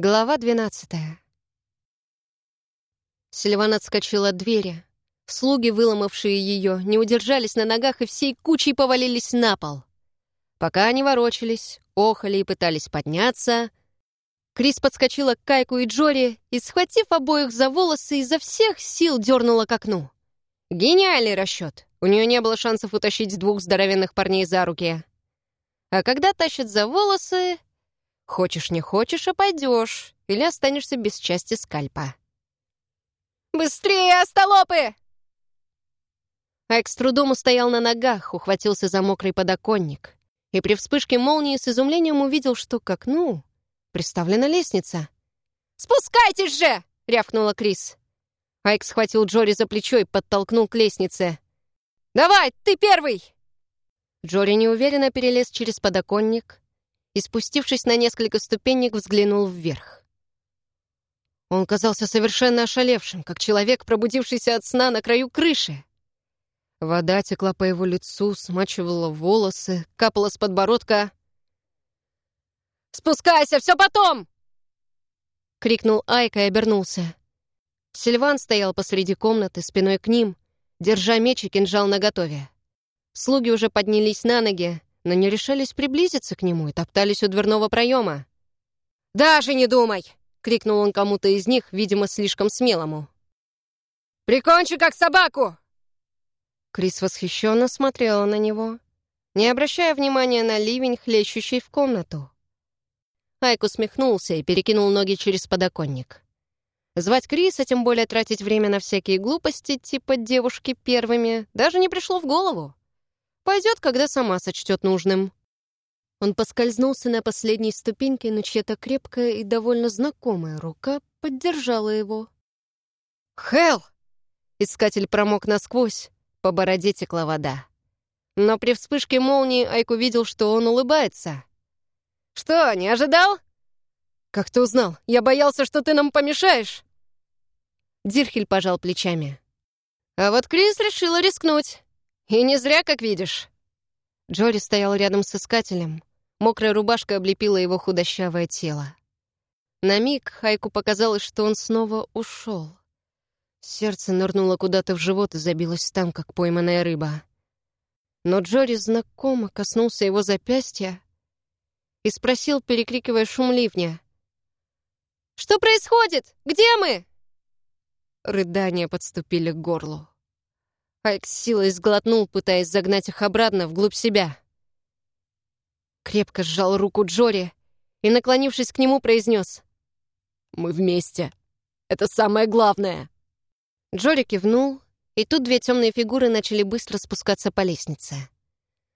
Глава двенадцатая. Сильван отскочил от двери. Слуги, выломавшие ее, не удержались на ногах и всей кучей повалились на пол. Пока они ворочались, охали и пытались подняться, Крис подскочила к Кайку и Джори и, схватив обоих за волосы, изо всех сил дернула к окну. Гениальный расчет. У нее не было шансов утащить двух здоровенных парней за руки. А когда тащат за волосы, Хочешь не хочешь, а пойдешь, или останешься без части скальпа. «Быстрее, остолопы!» Айк с трудом устоял на ногах, ухватился за мокрый подоконник и при вспышке молнии с изумлением увидел, что к окну приставлена лестница. «Спускайтесь же!» — рявкнула Крис. Айк схватил Джори за плечо и подтолкнул к лестнице. «Давай, ты первый!» Джори неуверенно перелез через подоконник, и, спустившись на несколько ступенек, взглянул вверх. Он казался совершенно ошалевшим, как человек, пробудившийся от сна на краю крыши. Вода текла по его лицу, смачивала волосы, капала с подбородка. «Спускайся, все потом!» — крикнул Айка и обернулся. Сильван стоял посреди комнаты, спиной к ним, держа меч и кинжал наготове. Слуги уже поднялись на ноги, но не решались приблизиться к нему и топтались у дверного проема. «Даже не думай!» — крикнул он кому-то из них, видимо, слишком смелому. «Прикончи как собаку!» Крис восхищенно смотрела на него, не обращая внимания на ливень, хлещущий в комнату. Айк усмехнулся и перекинул ноги через подоконник. Звать Криса, тем более тратить время на всякие глупости, типа девушки первыми, даже не пришло в голову. Пойдет, когда сама сочтет нужным. Он поскользнулся на последней ступеньке, но чья-то крепкая и довольно знакомая рука поддержала его. «Хелл!» Искатель промок насквозь, по бороде текла вода. Но при вспышке молнии Айк увидел, что он улыбается. «Что, не ожидал?» «Как ты узнал? Я боялся, что ты нам помешаешь!» Дирхель пожал плечами. А вот Крис решила рискнуть. «И не зря, как видишь». Джори стоял рядом с искателем. Мокрая рубашка облепила его худощавое тело. На миг Хайку показалось, что он снова ушел. Сердце нырнуло куда-то в живот и забилось там, как пойманная рыба. Но Джори знакомо коснулся его запястья и спросил, перекрикивая шум ливня. «Что происходит? Где мы?» Рыдания подступили к горлу. Айк с силой сглотнул, пытаясь загнать их обратно вглубь себя. Крепко сжал руку Джори и, наклонившись к нему, произнес «Мы вместе. Это самое главное». Джори кивнул, и тут две темные фигуры начали быстро спускаться по лестнице.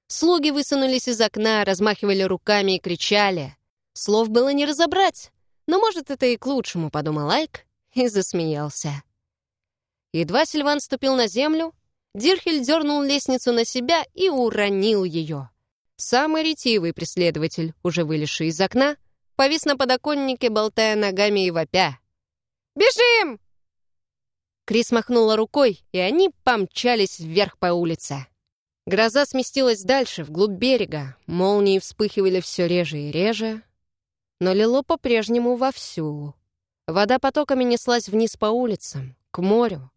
Слуги высунулись из окна, размахивали руками и кричали. Слов было не разобрать, но, может, это и к лучшему, подумал Айк и засмеялся. Едва Сильван ступил на землю, Дирхель дернул лестницу на себя и уронил ее. Самый ретивый преследователь, уже вылезший из окна, повис на подоконнике, болтая ногами и вопя. «Бежим!» Крис махнула рукой, и они помчались вверх по улице. Гроза сместилась дальше, вглубь берега. Молнии вспыхивали все реже и реже. Но лило по-прежнему вовсю. Вода потоками неслась вниз по улицам, к морю,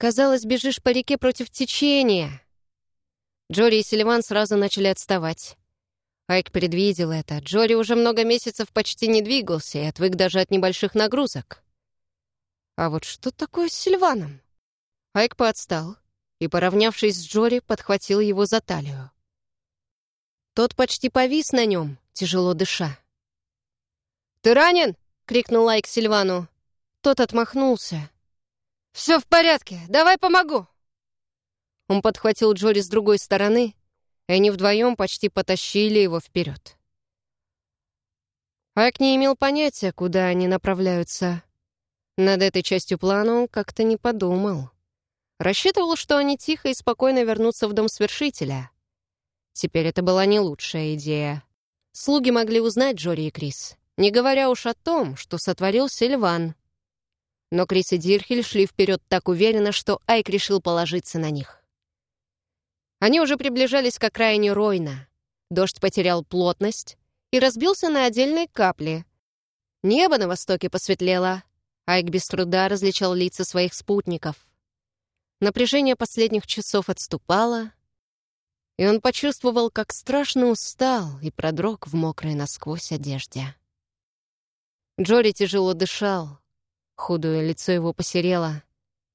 Казалось, бежишь по реке против течения. Джори и Селиван сразу начали отставать. Айк предвидел это. Джори уже много месяцев почти не двигался и отвык даже от небольших нагрузок. А вот что такое с Сильваном? Айк поотстал и, поравнявшись с Джори, подхватил его за талию. Тот почти повис на нем, тяжело дыша. «Ты ранен?» — крикнул Айк Сильвану. Тот отмахнулся. «Все в порядке, давай помогу!» Он подхватил Джори с другой стороны, и они вдвоем почти потащили его вперед. Айк не имел понятия, куда они направляются. Над этой частью плана он как-то не подумал. Рассчитывал, что они тихо и спокойно вернутся в дом свершителя. Теперь это была не лучшая идея. Слуги могли узнать Джори и Крис, не говоря уж о том, что сотворил Сильван — но Крис и Дирхель шли вперед так уверенно, что Айк решил положиться на них. Они уже приближались к окраине Ройна. Дождь потерял плотность и разбился на отдельные капли. Небо на востоке посветлело. Айк без труда различал лица своих спутников. Напряжение последних часов отступало, и он почувствовал, как страшно устал и продрог в мокрой насквозь одежде. Джори тяжело дышал, худое лицо его посерело.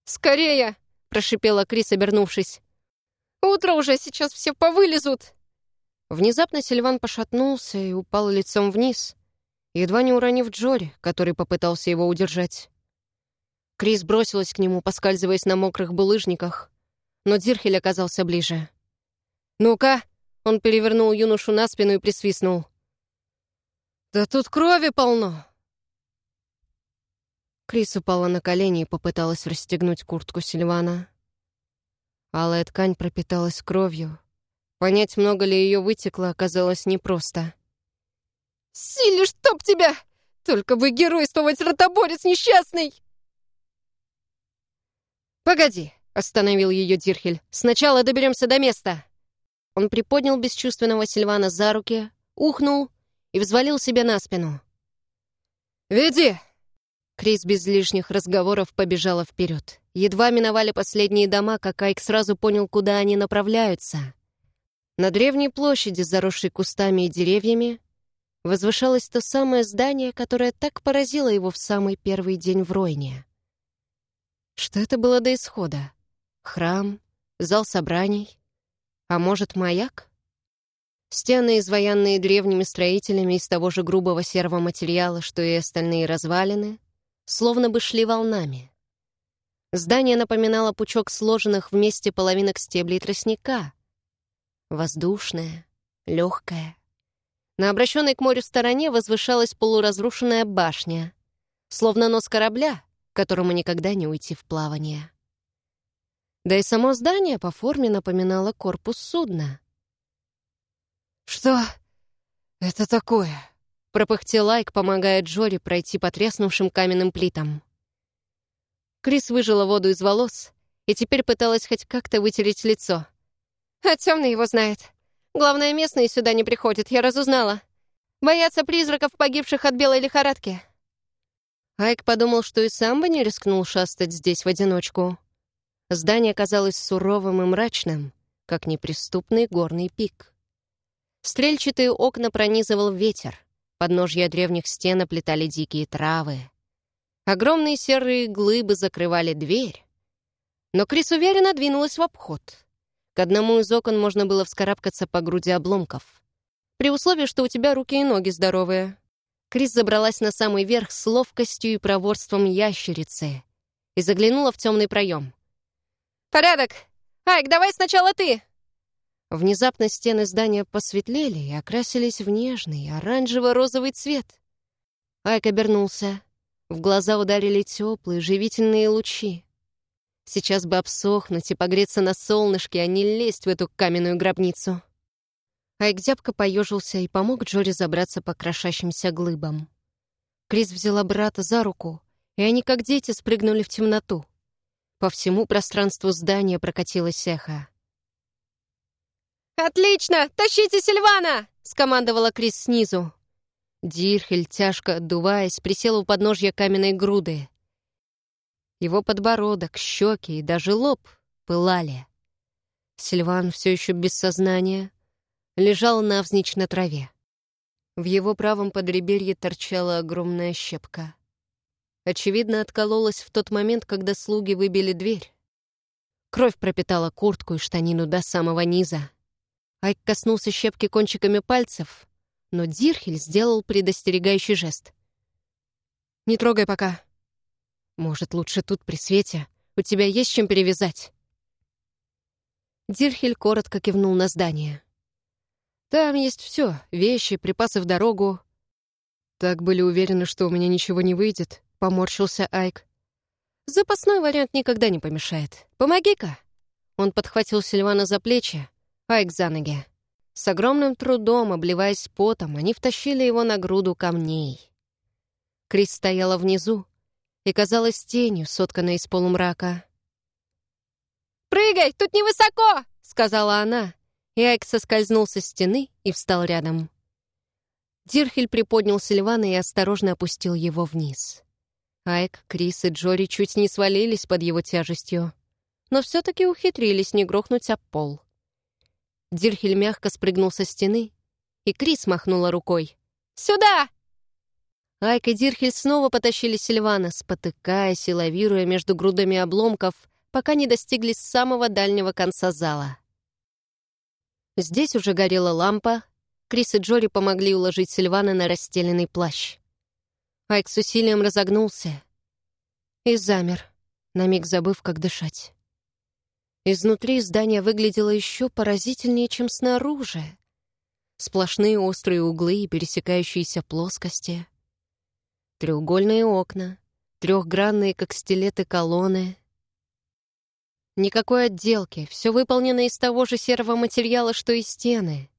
«Скорее!» — прошипела Крис, обернувшись. «Утро уже, сейчас все повылезут!» Внезапно Сильван пошатнулся и упал лицом вниз, едва не уронив Джори, который попытался его удержать. Крис бросилась к нему, поскальзываясь на мокрых булыжниках, но Дирхель оказался ближе. «Ну-ка!» — он перевернул юношу на спину и присвистнул. «Да тут крови полно!» Крис упала на колени и попыталась расстегнуть куртку Сильвана. Алая ткань пропиталась кровью. Понять, много ли ее вытекло, оказалось непросто. «Силе, чтоб тебя! Только бы геройствовать, ротоборец несчастный!» «Погоди!» — остановил ее Дирхель. «Сначала доберемся до места!» Он приподнял бесчувственного Сильвана за руки, ухнул и взвалил себя на спину. «Веди!» Крис без лишних разговоров побежала вперед. Едва миновали последние дома, как Айк сразу понял, куда они направляются. На древней площади, заросшей кустами и деревьями, возвышалось то самое здание, которое так поразило его в самый первый день в Ройне. Что это было до исхода? Храм? Зал собраний? А может, маяк? Стены, изваянные древними строителями из того же грубого серого материала, что и остальные развалины, словно бы шли волнами. Здание напоминало пучок сложенных вместе половинок стеблей тростника. Воздушное, легкое. На обращенной к морю стороне возвышалась полуразрушенная башня, словно нос корабля, которому никогда не уйти в плавание. Да и само здание по форме напоминало корпус судна. «Что это такое?» Пропыхтел Лайк, помогая Джори пройти по треснувшим каменным плитам. Крис выжила воду из волос и теперь пыталась хоть как-то вытереть лицо. «А темный его знает. Главное, местные сюда не приходят, я разузнала. Боятся призраков, погибших от белой лихорадки». Айк подумал, что и сам бы не рискнул шастать здесь в одиночку. Здание казалось суровым и мрачным, как неприступный горный пик. Стрельчатые окна пронизывал ветер. Подножья древних стен оплетали дикие травы. Огромные серые глыбы закрывали дверь. Но Крис уверенно двинулась в обход. К одному из окон можно было вскарабкаться по груди обломков. При условии, что у тебя руки и ноги здоровые. Крис забралась на самый верх с ловкостью и проворством ящерицы и заглянула в темный проем. «Порядок! Айк, давай сначала ты!» Внезапно стены здания посветлели и окрасились в нежный оранжево-розовый цвет. Айк обернулся. В глаза ударили теплые, живительные лучи. Сейчас бы обсохнуть и погреться на солнышке, а не лезть в эту каменную гробницу. Айк зябко поежился и помог Джори забраться по крошащимся глыбам. Крис взяла брата за руку, и они, как дети, спрыгнули в темноту. По всему пространству здания прокатилось эхо. «Отлично! Тащите Сильвана!» — скомандовала Крис снизу. Дирхель, тяжко отдуваясь, присел у подножья каменной груды. Его подбородок, щеки и даже лоб пылали. Сильван, все еще без сознания, лежал навзничь на траве. В его правом подреберье торчала огромная щепка. Очевидно, откололась в тот момент, когда слуги выбили дверь. Кровь пропитала куртку и штанину до самого низа. Айк коснулся щепки кончиками пальцев, но Дирхель сделал предостерегающий жест. «Не трогай пока. Может, лучше тут при свете. У тебя есть чем перевязать?» Дирхель коротко кивнул на здание. «Там есть все: вещи, припасы в дорогу». «Так были уверены, что у меня ничего не выйдет», — поморщился Айк. «Запасной вариант никогда не помешает. Помоги-ка». Он подхватил Сильвана за плечи, Айк за ноги. С огромным трудом, обливаясь потом, они втащили его на груду камней. Крис стояла внизу и казалась тенью, сотканной из полумрака. «Прыгай, тут невысоко!» — сказала она, и Айк соскользнул со стены и встал рядом. Дирхель приподнял Сильвана и осторожно опустил его вниз. Айк, Крис и Джори чуть не свалились под его тяжестью, но все-таки ухитрились не грохнуть об пол. Дирхель мягко спрыгнул со стены, и Крис махнула рукой. «Сюда!» Айк и Дирхель снова потащили Сильвана, спотыкаясь и лавируя между грудами обломков, пока не достигли самого дальнего конца зала. Здесь уже горела лампа, Крис и Джори помогли уложить Сильвана на расстеленный плащ. Айк с усилием разогнулся и замер, на миг забыв, как дышать. Изнутри здание выглядело еще поразительнее, чем снаружи. Сплошные острые углы и пересекающиеся плоскости. Треугольные окна, трехгранные, как стилеты, колонны. Никакой отделки, все выполнено из того же серого материала, что и стены.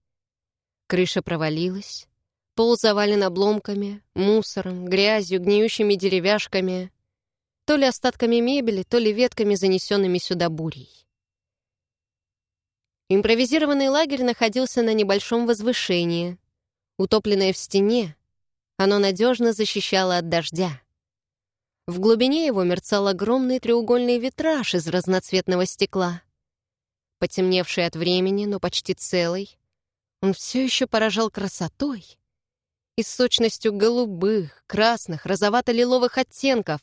Крыша провалилась, пол завален обломками, мусором, грязью, гниющими деревяшками, то ли остатками мебели, то ли ветками, занесенными сюда бурей. Импровизированный лагерь находился на небольшом возвышении. Утопленное в стене, оно надежно защищало от дождя. В глубине его мерцал огромный треугольный витраж из разноцветного стекла. Потемневший от времени, но почти целый, он все еще поражал красотой и сочностью голубых, красных, розовато-лиловых оттенков.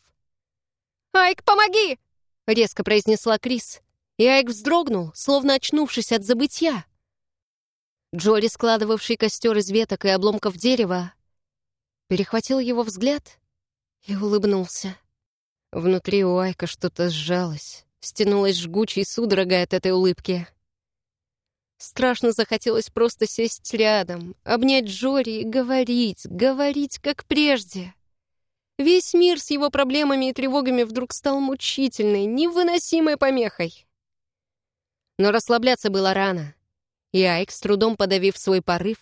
«Айк, помоги!» — резко произнесла Крис, и Айк вздрогнул, словно очнувшись от забытья. Джори, складывавший костер из веток и обломков дерева, перехватил его взгляд и улыбнулся. Внутри у Айка что-то сжалось, стянулась жгучей судорогой от этой улыбки. Страшно захотелось просто сесть рядом, обнять Джори и говорить, говорить, как прежде. Весь мир с его проблемами и тревогами вдруг стал мучительной, невыносимой помехой. Но расслабляться было рано, и Айк, с трудом подавив свой порыв,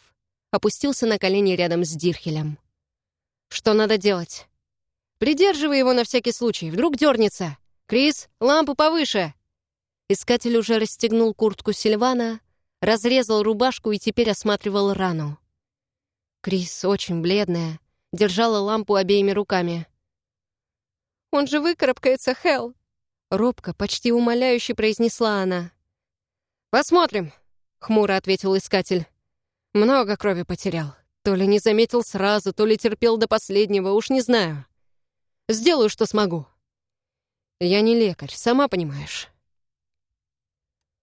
опустился на колени рядом с Дирхелем. «Что надо делать?» «Придерживай его на всякий случай, вдруг дернется. Крис, лампу повыше!» Искатель уже расстегнул куртку Сильвана, разрезал рубашку и теперь осматривал рану. Крис, очень бледная, держала лампу обеими руками. «Он же выкарабкается, Хелл!» Робко, почти умоляюще произнесла она. «Посмотрим», — хмуро ответил искатель. «Много крови потерял. То ли не заметил сразу, то ли терпел до последнего, уж не знаю. Сделаю, что смогу. Я не лекарь, сама понимаешь».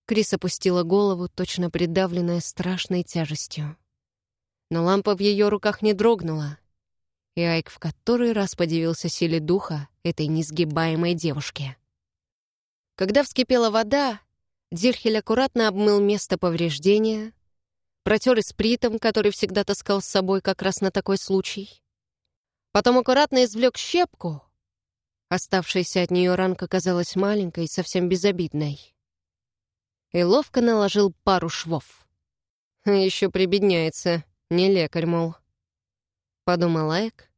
Крис опустила голову, точно придавленная страшной тяжестью. Но лампа в ее руках не дрогнула, и Айк в который раз подивился силе духа этой несгибаемой девушки. Когда вскипела вода, Дирхель аккуратно обмыл место повреждения, протер испритом, который всегда таскал с собой как раз на такой случай. Потом аккуратно извлек щепку. Оставшаяся от нее ранка казалась маленькой и совсем безобидной. И ловко наложил пару швов. Еще прибедняется, не лекарь, мол. Подумал Айк,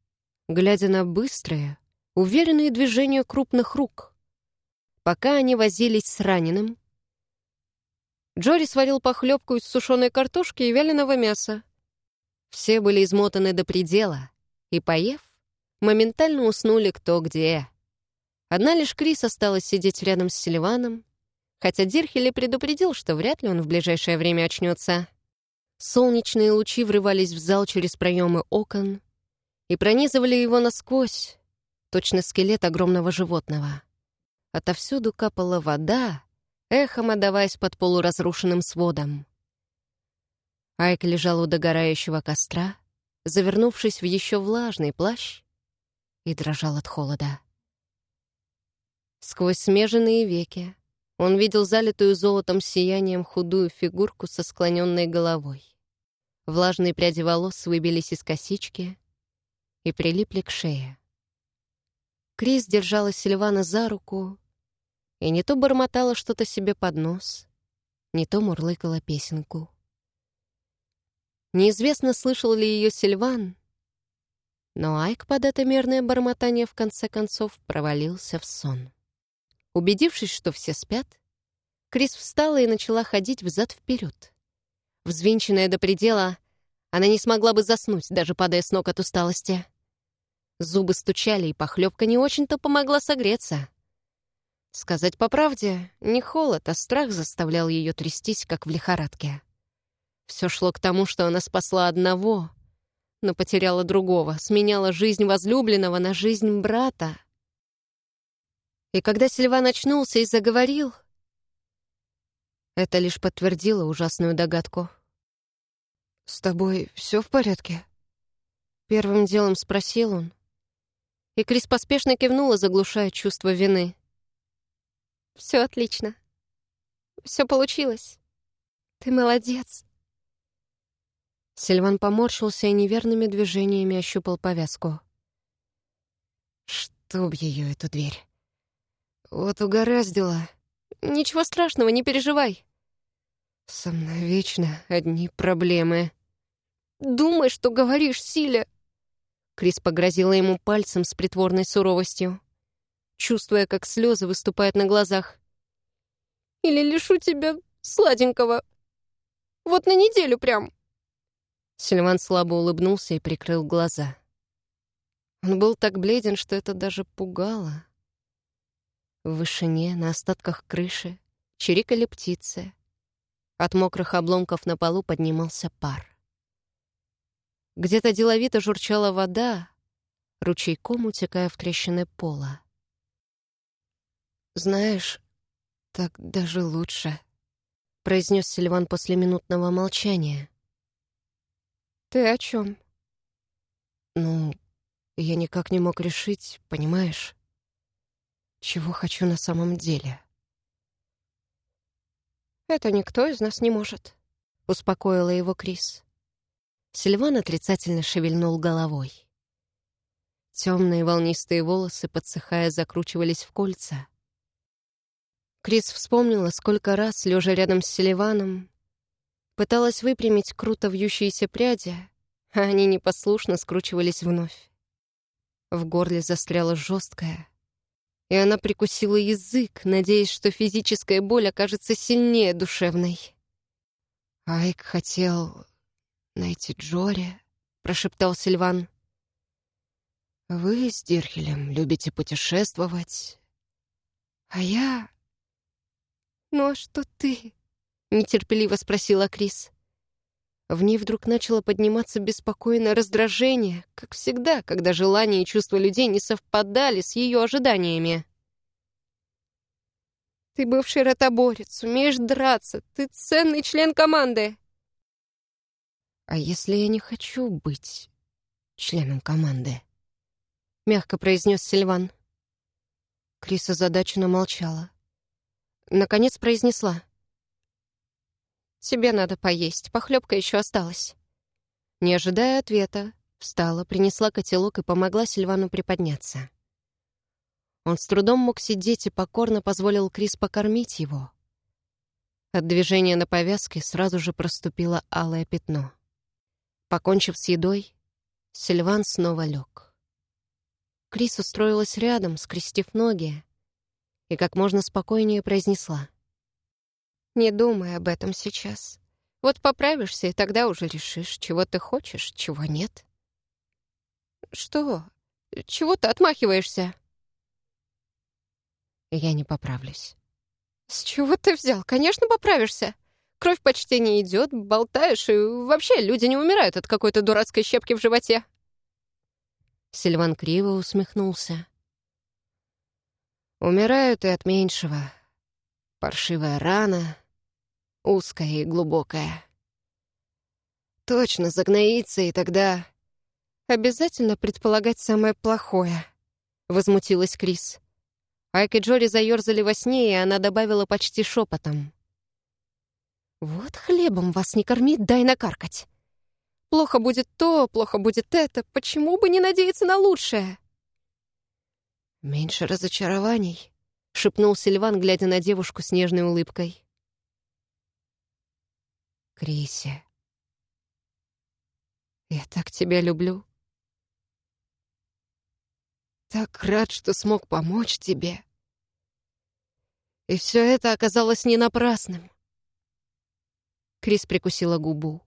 глядя на быстрые, уверенные движения крупных рук. Пока они возились с раненым, Джори сварил похлебку из сушеной картошки и вяленого мяса. Все были измотаны до предела, и, поев, моментально уснули кто где. Одна лишь Крис осталась сидеть рядом с Селиваном, хотя Дирхели предупредил, что вряд ли он в ближайшее время очнется. Солнечные лучи врывались в зал через проемы окон и пронизывали его насквозь, точно скелет огромного животного. Отовсюду капала вода, эхом отдаваясь под полуразрушенным сводом. Айк лежал у догорающего костра, завернувшись в еще влажный плащ, и дрожал от холода. Сквозь смеженные веки он видел залитую золотом сиянием худую фигурку со склоненной головой. Влажные пряди волос выбились из косички и прилипли к шее. Крис держала Сильвана за руку и не то бормотала что-то себе под нос, не то мурлыкала песенку. Неизвестно, слышал ли ее Сильван, но Айк под это мерное бормотание в конце концов провалился в сон. Убедившись, что все спят, Крис встала и начала ходить взад-вперед. Взвинченная до предела, Она не смогла бы заснуть, даже падая с ног от усталости. Зубы стучали, и похлебка не очень-то помогла согреться. Сказать по правде, не холод, а страх заставлял ее трястись, как в лихорадке. Все шло к тому, что она спасла одного, но потеряла другого, сменяла жизнь возлюбленного на жизнь брата. И когда Сильван очнулся и заговорил, это лишь подтвердило ужасную догадку. «С тобой все в порядке?» Первым делом спросил он. И Крис поспешно кивнула, заглушая чувство вины. Все отлично. Все получилось. Ты молодец. Сильван поморщился и неверными движениями ощупал повязку. Чтоб ее эту дверь. Вот угораздило. Ничего страшного, не переживай. Со мной вечно одни проблемы. Думай, что говоришь, Силя. Крис погрозила ему пальцем с притворной суровостью чувствуя, как слезы выступают на глазах. «Или лишу тебя сладенького. Вот на неделю прям». Сильван слабо улыбнулся и прикрыл глаза. Он был так бледен, что это даже пугало. В вышине, на остатках крыши, чирикали птицы. От мокрых обломков на полу поднимался пар. Где-то деловито журчала вода, ручейком утекая в трещины пола. «Знаешь, так даже лучше», — произнес Сильван после минутного молчания. «Ты о чем? «Ну, я никак не мог решить, понимаешь, чего хочу на самом деле». «Это никто из нас не может», — успокоила его Крис. Сильван отрицательно шевельнул головой. Темные волнистые волосы, подсыхая, закручивались в кольца. Крис вспомнила, сколько раз, лежа рядом с Селиваном, пыталась выпрямить круто вьющиеся пряди, а они непослушно скручивались вновь. В горле застряла жесткая, и она прикусила язык, надеясь, что физическая боль окажется сильнее душевной. «Айк хотел найти Джори», — прошептал Сильван. «Вы с Дирхелем любите путешествовать, а я «Ну а что ты?» — нетерпеливо спросила Крис. В ней вдруг начало подниматься беспокойное раздражение, как всегда, когда желания и чувства людей не совпадали с ее ожиданиями. «Ты бывший ротоборец, умеешь драться, ты ценный член команды!» «А если я не хочу быть членом команды?» — мягко произнес Сильван. Крис озадаченно молчала. Наконец произнесла. «Тебе надо поесть, похлебка еще осталась». Не ожидая ответа, встала, принесла котелок и помогла Сильвану приподняться. Он с трудом мог сидеть и покорно позволил Крис покормить его. От движения на повязке сразу же проступило алое пятно. Покончив с едой, Сильван снова лег. Крис устроилась рядом, скрестив ноги, и как можно спокойнее произнесла. «Не думай об этом сейчас. Вот поправишься, и тогда уже решишь, чего ты хочешь, чего нет». «Что? Чего ты отмахиваешься?» «Я не поправлюсь». «С чего ты взял? Конечно, поправишься. Кровь почти не идет, болтаешь, и вообще люди не умирают от какой-то дурацкой щепки в животе». Сильван криво усмехнулся. Умирают и от меньшего. Паршивая рана, узкая и глубокая. Точно загноится, и тогда... Обязательно предполагать самое плохое, — возмутилась Крис. Айк и Джори заерзали во сне, и она добавила почти шепотом. «Вот хлебом вас не кормит, дай накаркать. Плохо будет то, плохо будет это, почему бы не надеяться на лучшее?» «Меньше разочарований», — шепнул Сильван, глядя на девушку с нежной улыбкой. «Криси, я так тебя люблю. Так рад, что смог помочь тебе. И все это оказалось не напрасным». Крис прикусила губу.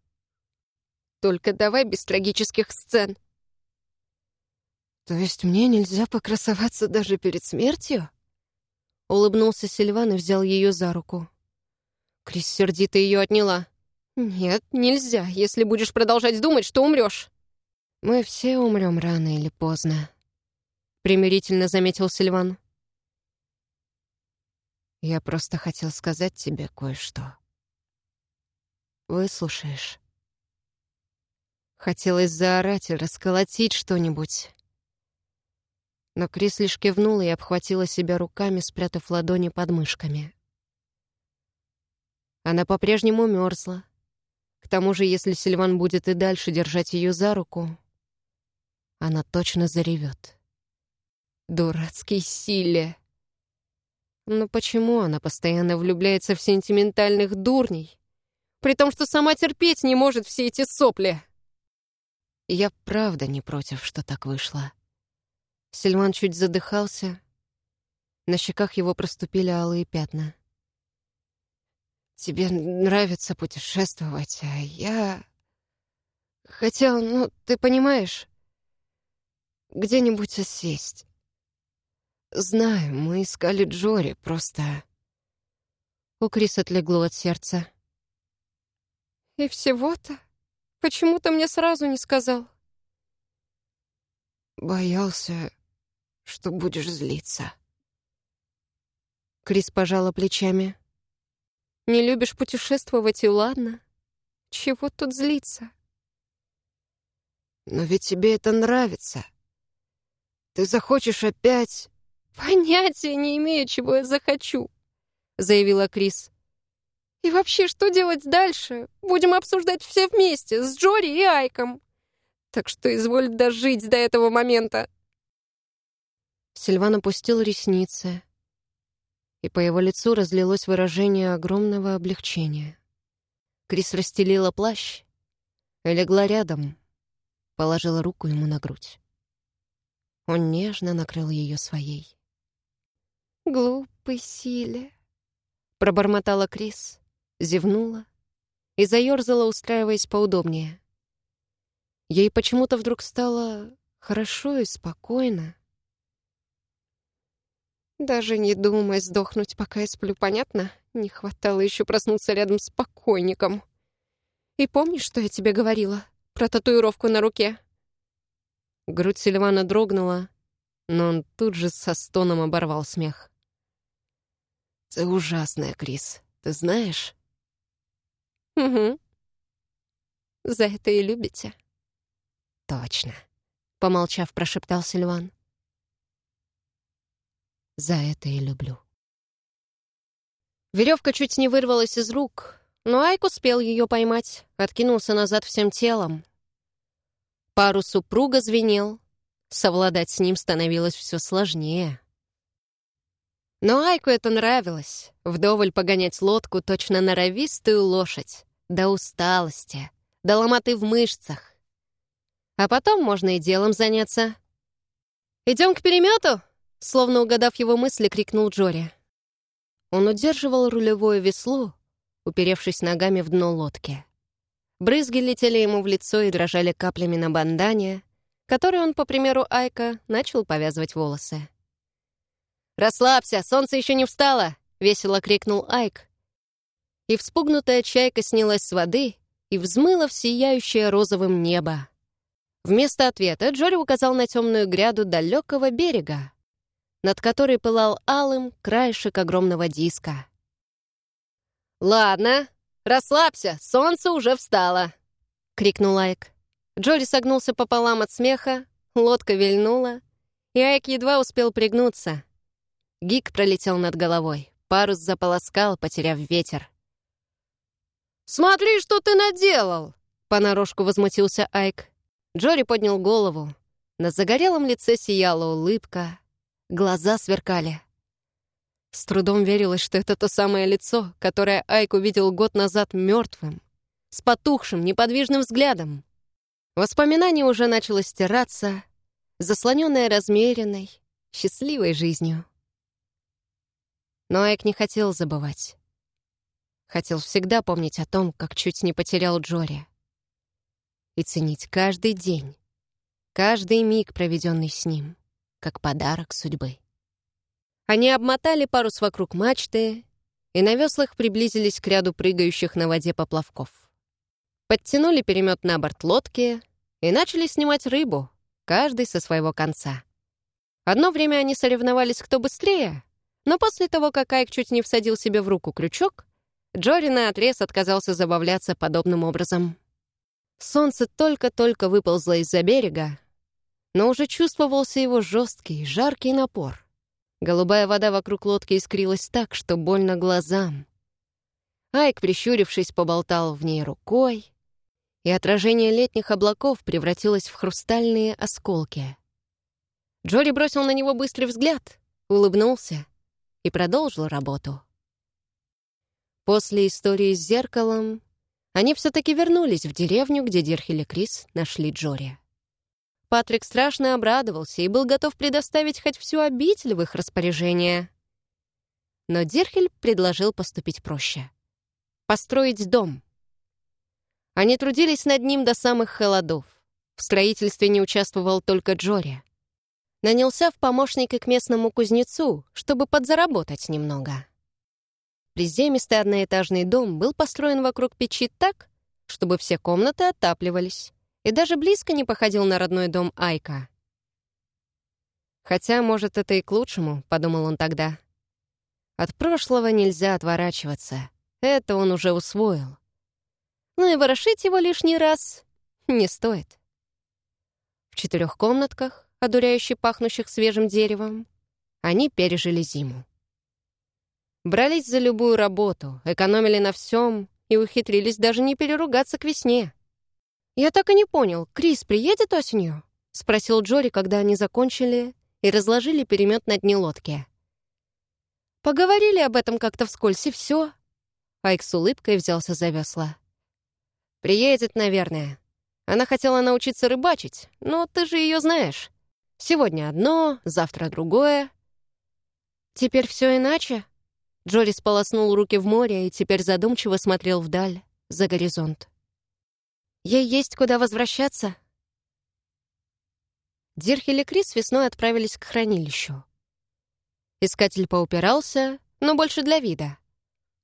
Только давай без трагических сцен. То есть мне нельзя покрасоваться даже перед смертью? Улыбнулся Сильван и взял ее за руку. Крис сердито ее отняла. «Нет, нельзя, если будешь продолжать думать, что умрешь. «Мы все умрем рано или поздно», — примирительно заметил Сильван. «Я просто хотел сказать тебе кое-что. Выслушаешь?» Хотелось заорать и расколотить что-нибудь. Но Крис лишь кивнула и обхватила себя руками, спрятав ладони под мышками. Она по-прежнему мерзла. К тому же, если Сильван будет и дальше держать ее за руку, она точно заревет. Дурацкий Силе. Но почему она постоянно влюбляется в сентиментальных дурней, при том, что сама терпеть не может все эти сопли? Я правда не против, что так вышло. Сильван чуть задыхался. На щеках его проступили алые пятна. «Тебе нравится путешествовать, а я...» «Хотел, ну, ты понимаешь...» где-нибудь сесть. Знаю, мы искали Джори, просто... У Крис отлегло от сердца. И всего-то? Почему ты мне сразу не сказал? Боялся, что будешь злиться. Крис пожала плечами. Не любишь путешествовать, и ладно. Чего тут злиться? Но ведь тебе это нравится. Ты захочешь опять...» «Понятия не имею, чего я захочу», — заявила Крис. «И вообще, что делать дальше? Будем обсуждать все вместе, с Джори и Айком. Так что изволь дожить до этого момента». Сильван опустил ресницы, и по его лицу разлилось выражение огромного облегчения. Крис расстелила плащ и легла рядом, положила руку ему на грудь. Он нежно накрыл ее своей. «Глупый Силе», — пробормотала Крис, зевнула и заерзала, устраиваясь поудобнее. Ей почему-то вдруг стало хорошо и спокойно. Даже не думай сдохнуть, пока я сплю, понятно? Не хватало еще проснуться рядом с покойником. И помнишь, что я тебе говорила про татуировку на руке? Грудь Сильвана дрогнула, но он тут же со стоном оборвал смех. «Ты ужасная, Крис, ты знаешь?» «Угу. За это и любите?» «Точно», — помолчав, прошептал Сильван. «За это и люблю». Веревка чуть не вырвалась из рук, но Айк успел ее поймать, откинулся назад всем телом, Пару супруга звенел. Совладать с ним становилось все сложнее. Но Айку это нравилось. Вдоволь погонять лодку точно норовистую лошадь. До усталости, до ломоты в мышцах. А потом можно и делом заняться. «Идем к перемету?» Словно угадав его мысли, крикнул Джори. Он удерживал рулевое весло, уперевшись ногами в дно лодки. Брызги летели ему в лицо и дрожали каплями на бандане, который он, по примеру Айка, начал повязывать волосы. «Расслабься, солнце еще не встало!» — весело крикнул Айк. И вспугнутая чайка снялась с воды и взмыла в сияющее розовым небо. Вместо ответа Джори указал на темную гряду далекого берега, над которой пылал алым краешек огромного диска. «Ладно, «Расслабься, солнце уже встало!» — крикнул Айк. Джори согнулся пополам от смеха, лодка вильнула, и Айк едва успел пригнуться. Гик пролетел над головой, парус заполоскал, потеряв ветер. «Смотри, что ты наделал!» — понарошку возмутился Айк. Джори поднял голову. На загорелом лице сияла улыбка, глаза сверкали. С трудом верилось, что это то самое лицо, которое Айк увидел год назад мертвым, с потухшим, неподвижным взглядом. Воспоминание уже начало стираться, заслоненное размеренной, счастливой жизнью. Но Айк не хотел забывать. Хотел всегда помнить о том, как чуть не потерял Джори. и ценить каждый день, каждый миг, проведенный с ним, как подарок судьбы. Они обмотали парус вокруг мачты и на веслах приблизились к ряду прыгающих на воде поплавков. Подтянули перемет на борт лодки и начали снимать рыбу, каждый со своего конца. Одно время они соревновались, кто быстрее, но после того, как Айк чуть не всадил себе в руку крючок, Джори наотрез отказался забавляться подобным образом. Солнце только-только выползло из-за берега, но уже чувствовался его жесткий, жаркий напор. Голубая вода вокруг лодки искрилась так, что больно глазам. Айк, прищурившись, поболтал в ней рукой, и отражение летних облаков превратилось в хрустальные осколки. Джори бросил на него быстрый взгляд, улыбнулся и продолжил работу. После истории с зеркалом они все-таки вернулись в деревню, где Дирхель Крис нашли Джори. Патрик страшно обрадовался и был готов предоставить хоть всю обитель в их распоряжение. Но Дирхель предложил поступить проще. Построить дом. Они трудились над ним до самых холодов. В строительстве не участвовал только Джори. Нанялся в помощники к местному кузнецу, чтобы подзаработать немного. Приземистый одноэтажный дом был построен вокруг печи так, чтобы все комнаты отапливались, и даже близко не походил на родной дом Айка. «Хотя, может, это и к лучшему», — подумал он тогда. «От прошлого нельзя отворачиваться. Это он уже усвоил. Ну и ворошить его лишний раз не стоит». В четырех комнатках, одуряюще пахнущих свежим деревом, они пережили зиму. Брались за любую работу, экономили на всем и ухитрились даже не переругаться к весне. «Я так и не понял, Крис приедет осенью?» — спросил Джори, когда они закончили и разложили перемет на дне лодки. Поговорили об этом как-то вскользь, и все. Айк с улыбкой взялся за весла. «Приедет, наверное. Она хотела научиться рыбачить, но ты же ее знаешь. Сегодня одно, завтра другое». «Теперь все иначе?» Джори сполоснул руки в море и теперь задумчиво смотрел вдаль, за горизонт. «Ей есть куда возвращаться?» Дирхель и Крис весной отправились к хранилищу. Искатель поупирался, но больше для вида.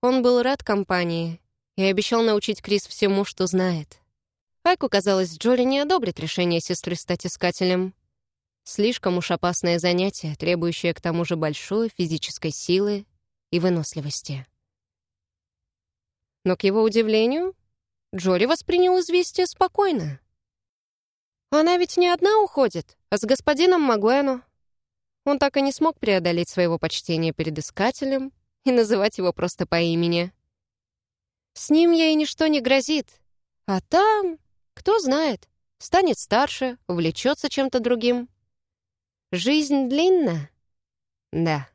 Он был рад компании и обещал научить Крис всему, что знает. Айку казалось, Джори не одобрит решение сестры стать искателем. Слишком уж опасное занятие, требующее к тому же большой физической силы и выносливости. Но, к его удивлению, Джори воспринял известие спокойно. Она ведь не одна уходит, а с господином Магуэну. Он так и не смог преодолеть своего почтения перед искателем и называть его просто по имени. С ним ей ничто не грозит. А там, кто знает, станет старше, увлечется чем-то другим. Жизнь длинна. Да.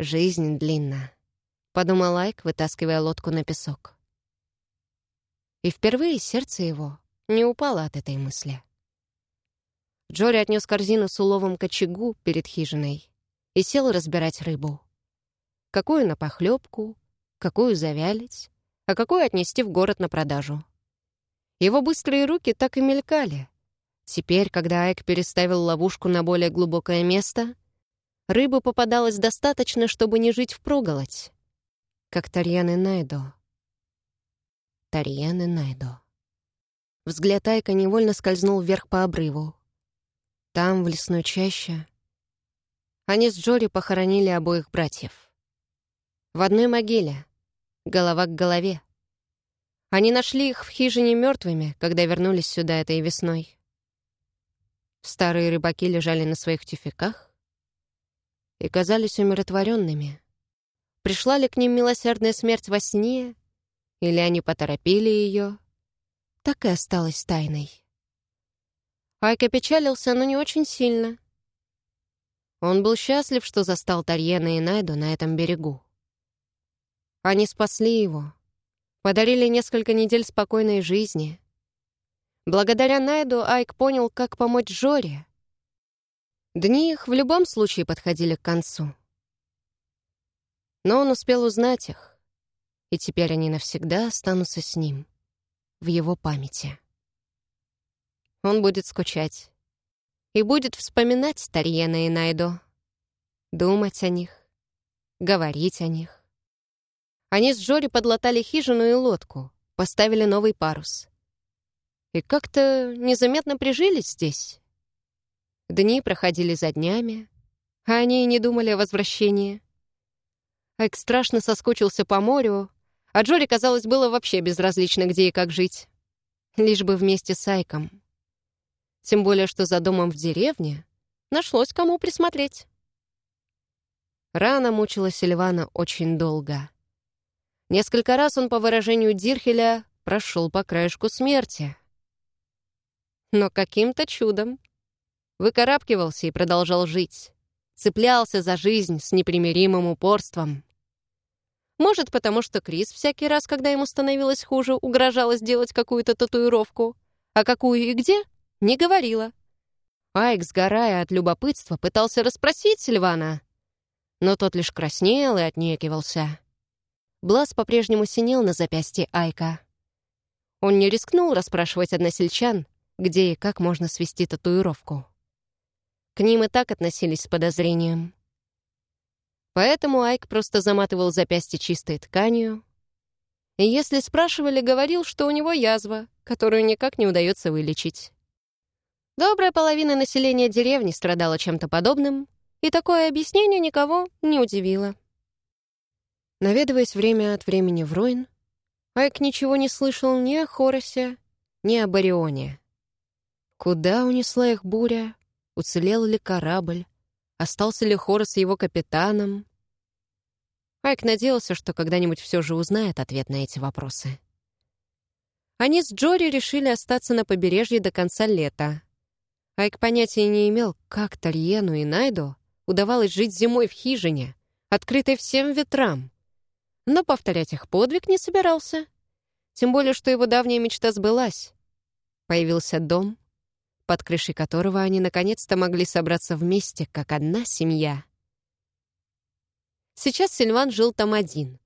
«Жизнь длинна», — подумал Айк, вытаскивая лодку на песок. И впервые сердце его не упало от этой мысли. Джори отнес корзину с уловом к очагу перед хижиной и сел разбирать рыбу. Какую на похлебку, какую завялить, а какую отнести в город на продажу. Его быстрые руки так и мелькали. Теперь, когда Айк переставил ловушку на более глубокое место, Рыбы попадалось достаточно, чтобы не жить впроголодь. Как Тарьяны Найдо. Тарьяны Найдо. Взгляд Айка невольно скользнул вверх по обрыву. Там, в лесной чаще, они с Джори похоронили обоих братьев. В одной могиле, голова к голове. Они нашли их в хижине мертвыми, когда вернулись сюда этой весной. Старые рыбаки лежали на своих тюфяках, и казались умиротворенными. Пришла ли к ним милосердная смерть во сне, или они поторопили ее, так и осталась тайной. Айка печалился, но не очень сильно. Он был счастлив, что застал Тарьена и Найду на этом берегу. Они спасли его, подарили несколько недель спокойной жизни. Благодаря Найду Айк понял, как помочь Жоре, Дни их в любом случае подходили к концу. Но он успел узнать их, и теперь они навсегда останутся с ним, в его памяти. он будет скучать. И будет вспоминать Тарьена и Найдо. Думать о них, говорить о них. Они с Джори подлатали хижину и лодку, поставили новый парус. И как-то незаметно прижились здесь. Дни проходили за днями, а они и не думали о возвращении. Айк страшно соскучился по морю, а Джори, казалось, было вообще безразлично, где и как жить. Лишь бы вместе с Айком. Тем более, что за домом в деревне нашлось кому присмотреть. Рана мучила Сильвана очень долго. Несколько раз он, по выражению Дирхеля, прошел по краешку смерти. Но каким-то чудом выкарабкивался и продолжал жить. Цеплялся за жизнь с непримиримым упорством. Может, потому что Крис всякий раз, когда ему становилось хуже, угрожала сделать какую-то татуировку. А какую и где — не говорила. Айк, сгорая от любопытства, пытался расспросить Сильвана. Но тот лишь краснел и отнекивался. Блаз по-прежнему синел на запястье Айка. Он не рискнул расспрашивать односельчан, где и как можно свести татуировку. К ним и так относились с подозрением. Поэтому Айк просто заматывал запястье чистой тканью. И если спрашивали, говорил, что у него язва, которую никак не удается вылечить. Добрая половина населения деревни страдала чем-то подобным, и такое объяснение никого не удивило. Наведываясь время от времени в Ройн, Айк ничего не слышал ни о Хоросе, ни о Барионе. Куда унесла их буря? Уцелел ли корабль? Остался ли Хорос с его капитаном? Айк надеялся, что когда-нибудь все же узнает ответ на эти вопросы. Они с Джори решили остаться на побережье до конца лета. Айк понятия не имел, как Тальену и Найду удавалось жить зимой в хижине, открытой всем ветрам. Но повторять их подвиг не собирался. Тем более, что его давняя мечта сбылась. Появился дом, под крышей которого они наконец-то могли собраться вместе, как одна семья. Сейчас Сильван жил там один.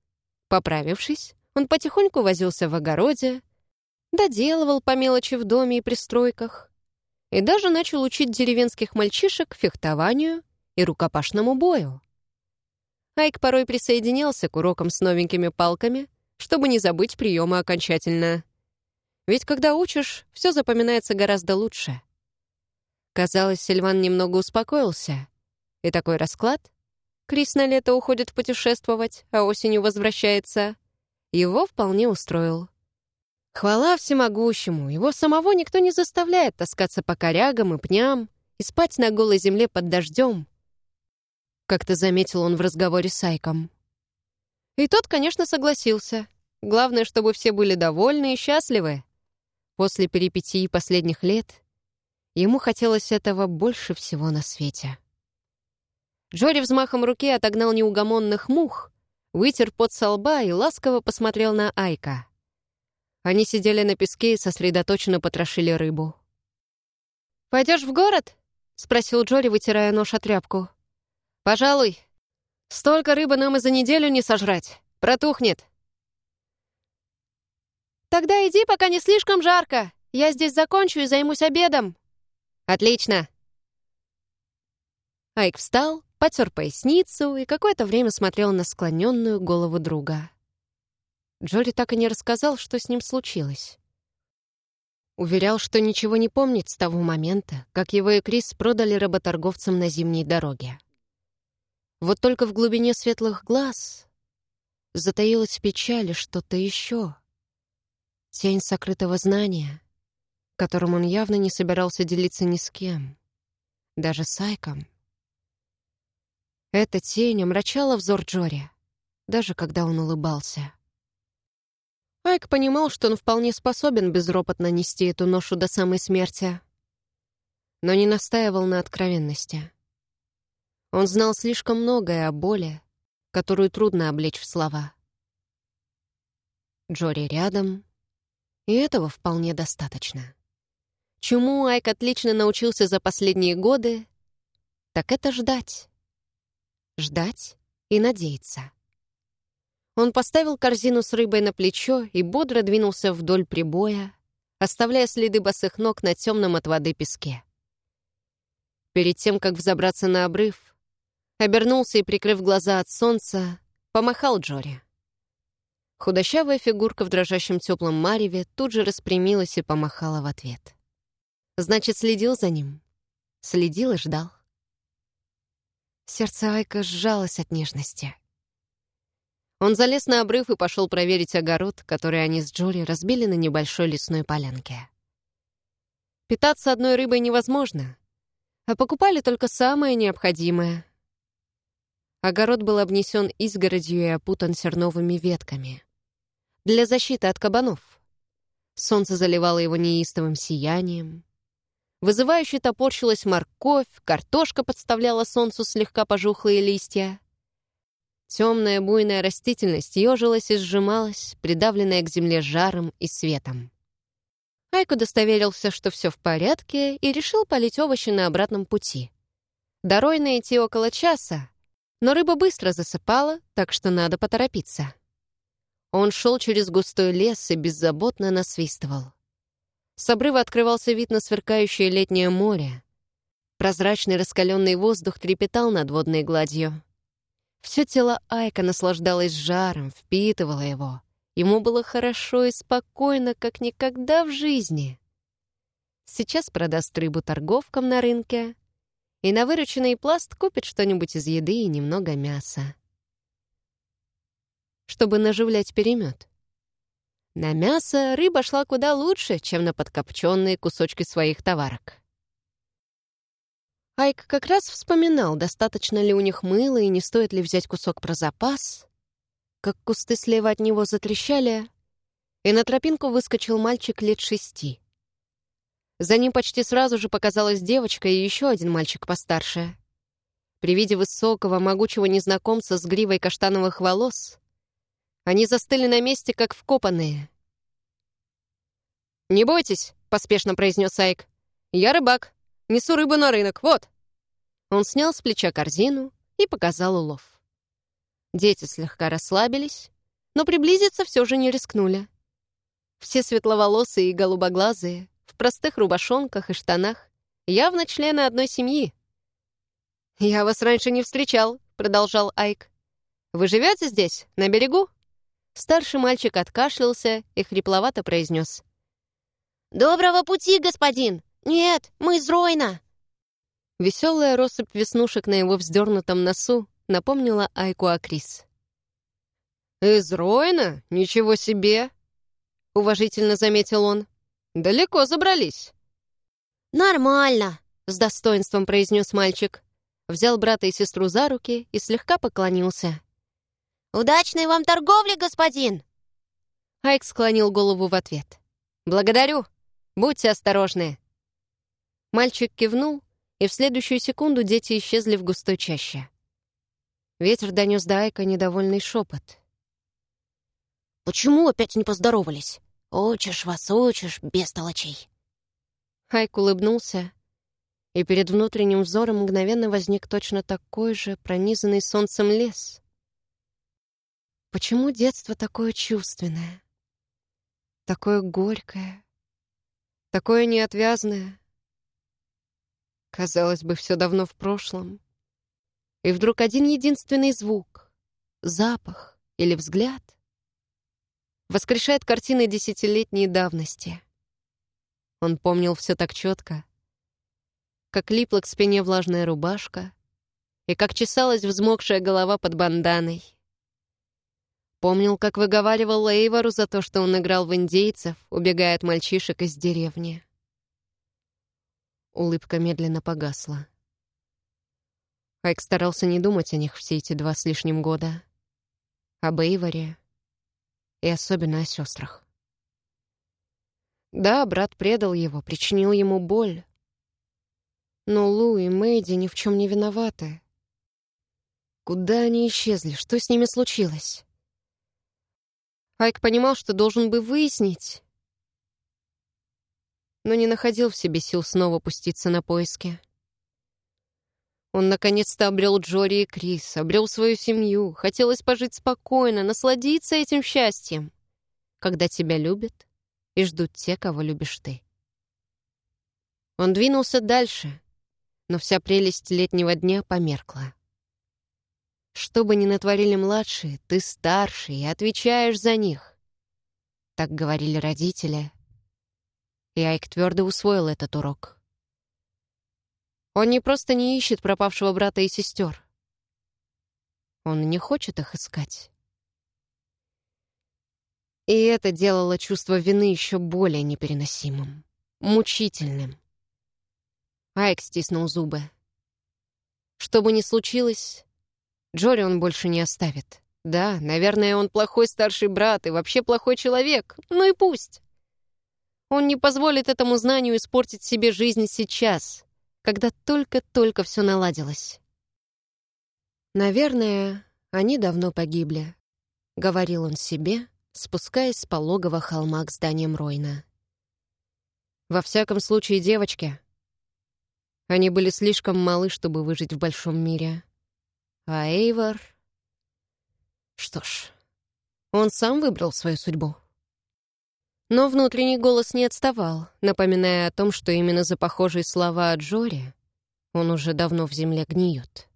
Поправившись, он потихоньку возился в огороде, доделывал по мелочи в доме и пристройках, и даже начал учить деревенских мальчишек фехтованию и рукопашному бою. Айк порой присоединялся к урокам с новенькими палками, чтобы не забыть приемы окончательно. Ведь когда учишь, все запоминается гораздо лучше. Казалось, Сильван немного успокоился. И такой расклад — Крис на лето уходит путешествовать, а осенью возвращается — его вполне устроил. Хвала всемогущему, его самого никто не заставляет таскаться по корягам и пням и спать на голой земле под дождем. Как-то заметил он в разговоре с Айком. И тот, конечно, согласился. Главное, чтобы все были довольны и счастливы. После перипетий последних лет Ему хотелось этого больше всего на свете. Джори взмахом руки отогнал неугомонных мух, вытер пот со лба и ласково посмотрел на Айка. Они сидели на песке и сосредоточенно потрошили рыбу. «Пойдешь в город?» — спросил Джори, вытирая нож от тряпку. «Пожалуй. Столько рыбы нам и за неделю не сожрать. Протухнет». «Тогда иди, пока не слишком жарко. Я здесь закончу и займусь обедом», «Отлично!» Айк встал, потер поясницу и какое-то время смотрел на склоненную голову друга. Джори так и не рассказал, что с ним случилось. Уверял, что ничего не помнит с того момента, как его и Крис продали работорговцам на зимней дороге. Вот только в глубине светлых глаз затаилась в печали что-то еще. Тень сокрытого знания — которым он явно не собирался делиться ни с кем, даже с Айком. Эта тень омрачала взор Джори, даже когда он улыбался. Айк понимал, что он вполне способен безропотно нести эту ношу до самой смерти, но не настаивал на откровенности. Он знал слишком многое о боли, которую трудно облечь в слова. Джори рядом, и этого вполне достаточно. Чему Айк отлично научился за последние годы, так это ждать. Ждать и надеяться. Он поставил корзину с рыбой на плечо и бодро двинулся вдоль прибоя, оставляя следы босых ног на темном от воды песке. Перед тем, как взобраться на обрыв, обернулся и, прикрыв глаза от солнца, помахал Джори. Худощавая фигурка в дрожащем теплом мареве тут же распрямилась и помахала в ответ. Значит, следил за ним. Следил и ждал. Сердце Айка сжалось от нежности. Он залез на обрыв и пошел проверить огород, который они с Джори разбили на небольшой лесной полянке. Питаться одной рыбой невозможно, а покупали только самое необходимое. Огород был обнесен изгородью и опутан серновыми ветками. Для защиты от кабанов. Солнце заливало его неистовым сиянием. Вызывающе топорщилась морковь, картошка подставляла солнцу слегка пожухлые листья. Темная буйная растительность ежилась и сжималась, придавленная к земле жаром и светом. Айко удостоверился, что все в порядке, и решил полить овощи на обратном пути. До Ройна идти около часа, но рыба быстро засыпала, так что надо поторопиться. Он шел через густой лес и беззаботно насвистывал. С обрыва открывался вид на сверкающее летнее море. Прозрачный раскаленный воздух трепетал над водной гладью. Все тело Айка наслаждалось жаром, впитывало его. Ему было хорошо и спокойно, как никогда в жизни. Сейчас продаст рыбу торговкам на рынке и на вырученный пласт купит что-нибудь из еды и немного мяса. Чтобы наживлять перемет. На мясо рыба шла куда лучше, чем на подкопченные кусочки своих товарок. Айк как раз вспоминал, достаточно ли у них мыла и не стоит ли взять кусок про запас, как кусты слева от него затрещали, и на тропинку выскочил мальчик лет шести. За ним почти сразу же показалась девочка и еще один мальчик постарше. При виде высокого, могучего незнакомца с гривой каштановых волос они застыли на месте, как вкопанные. «Не бойтесь», — поспешно произнес Айк. «Я рыбак. Несу рыбу на рынок, вот!» Он снял с плеча корзину и показал улов. Дети слегка расслабились, но приблизиться все же не рискнули. Все светловолосые и голубоглазые, в простых рубашонках и штанах, явно члены одной семьи. «Я вас раньше не встречал», — продолжал Айк. «Вы живете здесь, на берегу?» Старший мальчик откашлялся и хрипловато произнес. «Доброго пути, господин!» «Нет, мы из Ройна!» Веселая россыпь веснушек на его вздернутом носу напомнила Айку о Крис. «Из Ройна? Ничего себе!» — уважительно заметил он. «Далеко забрались». «Нормально», — с достоинством произнес мальчик. Взял брата и сестру за руки и слегка поклонился. «Удачной вам торговли, господин!» Айк склонил голову в ответ. «Благодарю. Будьте осторожны. Мальчик кивнул, и в следующую секунду дети исчезли в густой чаще. Ветер донес до Айка недовольный шепот. «Почему опять не поздоровались? Учишь вас, учишь, бестолочей!» Айк улыбнулся, и перед внутренним взором мгновенно возник точно такой же пронизанный солнцем лес. Почему детство такое чувственное, такое горькое, такое неотвязное? Казалось бы, все давно в прошлом. И вдруг один единственный звук, запах или взгляд воскрешает картины десятилетней давности. Он помнил все так четко, как липла к спине влажная рубашка и как чесалась взмокшая голова под банданой. Помнил, как выговаривал Эйвору за то, что он играл в индейцев, убегая от мальчишек из деревни. Улыбка медленно погасла. Айк старался не думать о них все эти два с лишним года. Об Эйворе и особенно о сестрах. Да, брат предал его, причинил ему боль. Но Лу и Мэйди ни в чем не виноваты. Куда они исчезли? Что с ними случилось? Айк понимал, что должен бы выяснить, но не находил в себе сил снова пуститься на поиски. Он наконец-то обрел Джори и Крис, обрел свою семью, хотелось пожить спокойно, насладиться этим счастьем, когда тебя любят и ждут те, кого любишь ты. Он двинулся дальше, но вся прелесть летнего дня померкла. Что бы ни натворили младшие, ты старший и отвечаешь за них. Так говорили родители. И Айк твердо усвоил этот урок. Он не просто не ищет пропавшего брата и сестер. Он не хочет их искать. И это делало чувство вины еще более непереносимым, мучительным. Айк стиснул зубы. Что бы ни случилось, Джори он больше не оставит. Да, наверное, он плохой старший брат и вообще плохой человек. Ну и пусть. Он не позволит этому знанию испортить себе жизнь сейчас, когда только-только все наладилось. «Наверное, они давно погибли», — говорил он себе, спускаясь с пологого холма к зданиям Ройна. «Во всяком случае, девочки. Они были слишком малы, чтобы выжить в большом мире. А Эйвор... Что ж, он сам выбрал свою судьбу». Но внутренний голос не отставал, напоминая о том, что именно за похожие слова о Джоре он уже давно в земле гниет.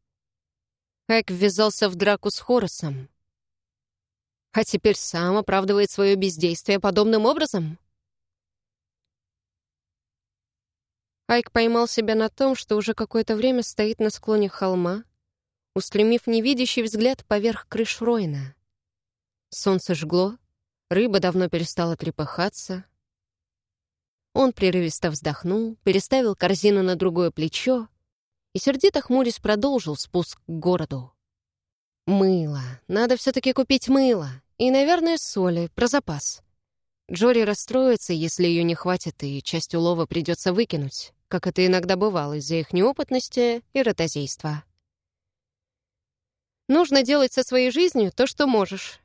Эк ввязался в драку с Хоросом. А теперь сам оправдывает свое бездействие подобным образом? Айк поймал себя на том, что уже какое-то время стоит на склоне холма, устремив невидящий взгляд поверх крыш Ройна. Солнце жгло, Рыба давно перестала трепыхаться. Он прерывисто вздохнул, переставил корзину на другое плечо и сердито хмурясь продолжил спуск к городу. «Мыло. Надо все-таки купить мыло. И, наверное, соли, про запас. Джори расстроится, если ее не хватит, и часть улова придется выкинуть, как это иногда бывало из-за их неопытности и ротозейства. Нужно делать со своей жизнью то, что можешь,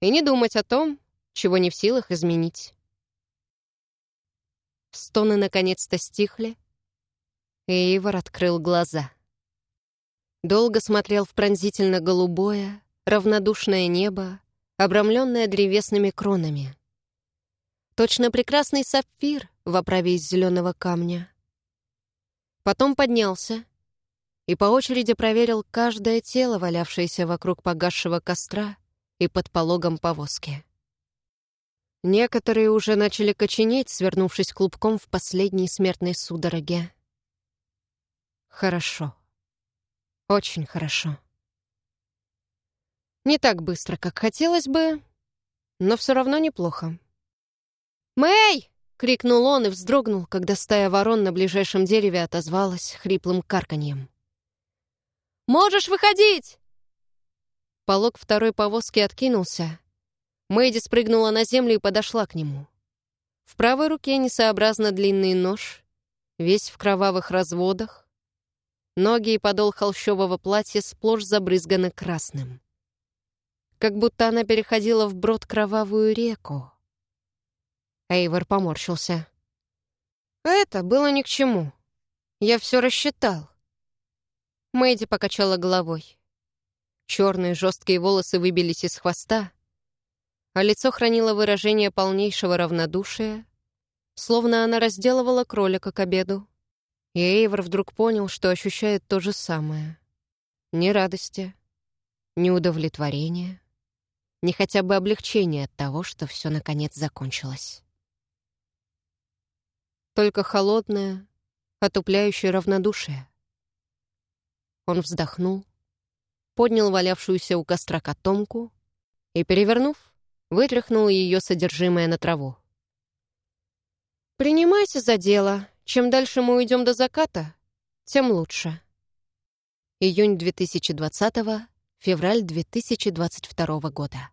и не думать о том, чего не в силах изменить. Стоны наконец-то стихли, и Эйвор открыл глаза. Долго смотрел в пронзительно-голубое, равнодушное небо, обрамленное древесными кронами. Точно прекрасный сапфир в оправе из зеленого камня. Потом поднялся и по очереди проверил каждое тело, валявшееся вокруг погасшего костра и под пологом повозки. Некоторые уже начали коченеть, свернувшись клубком в последней смертной судороге. Хорошо. Очень хорошо. Не так быстро, как хотелось бы, но все равно неплохо. «Мэй!» — крикнул он и вздрогнул, когда стая ворон на ближайшем дереве отозвалась хриплым карканьем. «Можешь выходить!» Полог второй повозки откинулся, Мэйди спрыгнула на землю и подошла к нему. В правой руке несообразно длинный нож, весь в кровавых разводах. Ноги и подол холщового платья сплошь забрызганы красным. Как будто она переходила вброд кровавую реку. Эйвор поморщился. «Это было ни к чему. Я все рассчитал». Мэйди покачала головой. Черные жесткие волосы выбились из хвоста, а лицо хранило выражение полнейшего равнодушия, словно она разделывала кролика к обеду. И Эйвор вдруг понял, что ощущает то же самое. Ни радости, ни удовлетворения, ни хотя бы облегчения от того, что все наконец закончилось. Только холодное, отупляющее равнодушие. Он вздохнул, поднял валявшуюся у костра котомку и, перевернув, вытряхнул ее содержимое на траву. «Принимайся за дело. Чем дальше мы уйдем до заката, тем лучше». Июнь 2020, февраль 2022 года.